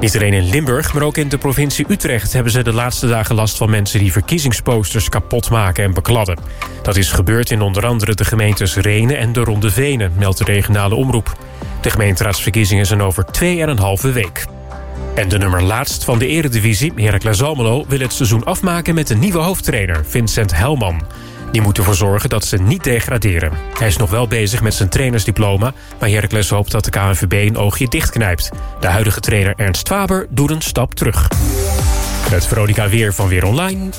Niet alleen in Limburg, maar ook in de provincie Utrecht... hebben ze de laatste dagen last van mensen die verkiezingsposters kapot maken en bekladden. Dat is gebeurd in onder andere de gemeentes Renen en de Ronde Venen... meldt de regionale omroep. De gemeenteraadsverkiezingen zijn over 2,5 week. En de nummer laatst van de eredivisie, Heracles Almelo... wil het seizoen afmaken met een nieuwe hoofdtrainer, Vincent Helman. Die moet ervoor zorgen dat ze niet degraderen. Hij is nog wel bezig met zijn trainersdiploma... maar Heracles hoopt dat de KNVB een oogje dichtknijpt. De huidige trainer Ernst Faber doet een stap terug. Het Veronica Weer van Weer Online.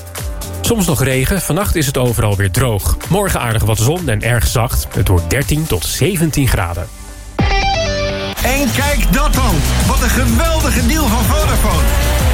Soms nog regen, vannacht is het overal weer droog. Morgen aardig wat zon en erg zacht. Het wordt 13 tot 17 graden. En kijk dat dan! Wat een geweldige deal van Vodafone!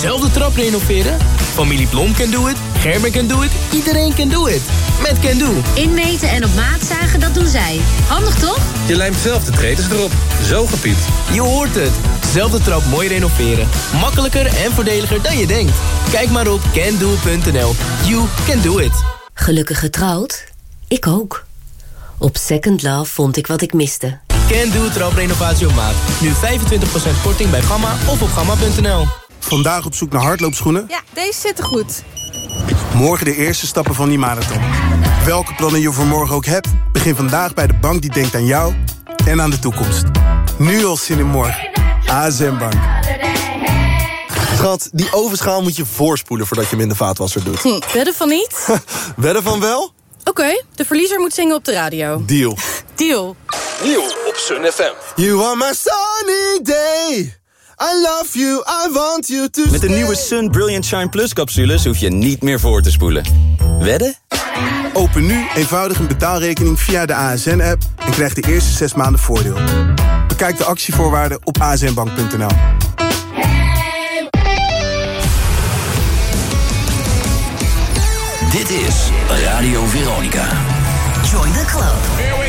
Zelfde trap renoveren? Familie Blom can do it, Gerben can do it, iedereen can do it. Met Can Do. Inmeten en op maat zagen, dat doen zij. Handig toch? Je lijmt zelf de tretes erop. Zo gepiept. Je hoort het. Zelfde trap mooi renoveren. Makkelijker en voordeliger dan je denkt. Kijk maar op cando.nl. You can do it. Gelukkig getrouwd? Ik ook. Op Second Love vond ik wat ik miste. Can do traprenovatie op maat. Nu 25% korting bij Gamma of op gamma.nl. Vandaag op zoek naar hardloopschoenen? Ja, deze zitten goed. Morgen de eerste stappen van die marathon. Welke plannen je voor morgen ook hebt... begin vandaag bij de bank die denkt aan jou en aan de toekomst. Nu al zin in morgen. ASM Bank. Schat, die ovenschaal moet je voorspoelen voordat je hem in de vaatwasser doet. Hm, wedden van niet? wedden van wel? Oké, de verliezer moet zingen op de radio. Deal. Deal. Nieuw op Sun FM. You are my sunny day. I love you, I want you to Met de nieuwe Sun Brilliant Shine Plus capsules hoef je niet meer voor te spoelen. Wedden? Open nu eenvoudig een betaalrekening via de ASN-app... en krijg de eerste zes maanden voordeel. Bekijk de actievoorwaarden op asnbank.nl. Dit is Radio Veronica. Join the club.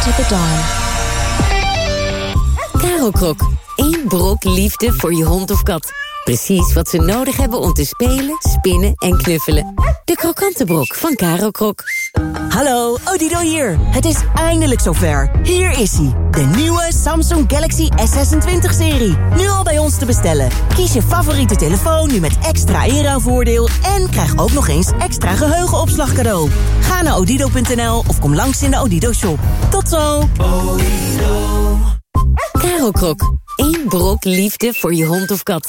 Welcome to the dawn. Karelkrok. Eén brok liefde voor je hond of kat. Precies wat ze nodig hebben om te spelen, spinnen en knuffelen. De krokante brok van Karelkrok. Hallo, Odido hier. Het is eindelijk zover. Hier is hij, de nieuwe Samsung Galaxy S26-serie. Nu al bij ons te bestellen. Kies je favoriete telefoon nu met extra inruilvoordeel... en krijg ook nog eens extra geheugenopslag cadeau. Ga naar odido.nl of kom langs in de Odido-shop. Tot zo. Karelkrok. Eén brok liefde voor je hond of kat.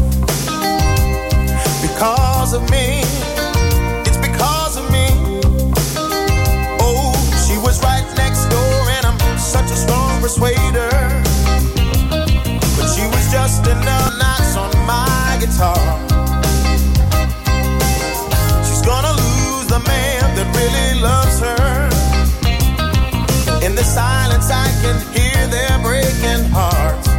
Because of me. It's because of me. Oh, she was right next door, and I'm such a strong persuader. But she was just another notch on my guitar. She's gonna lose the man that really loves her. In the silence, I can hear their breaking hearts.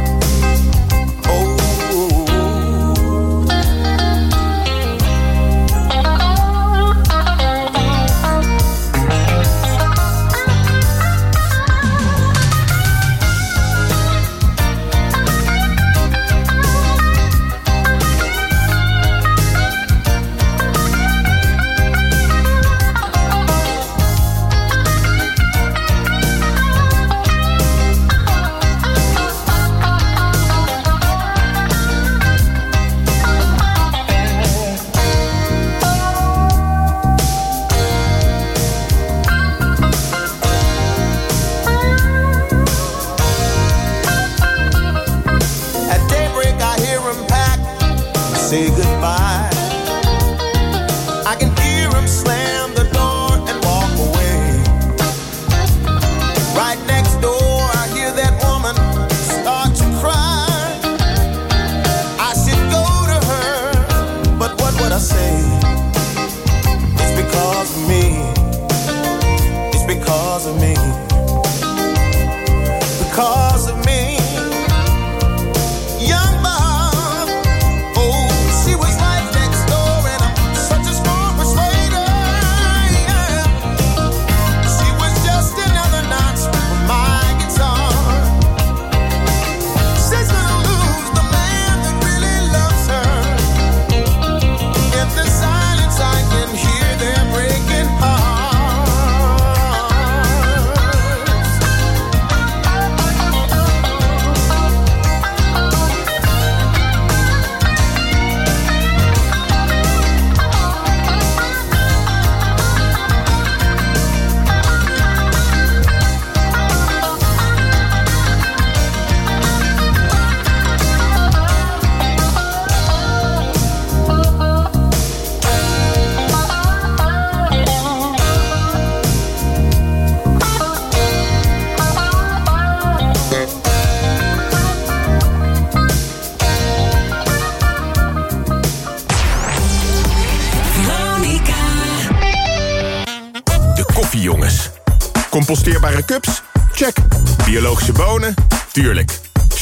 Composteerbare cups? Check. Biologische bonen? Tuurlijk.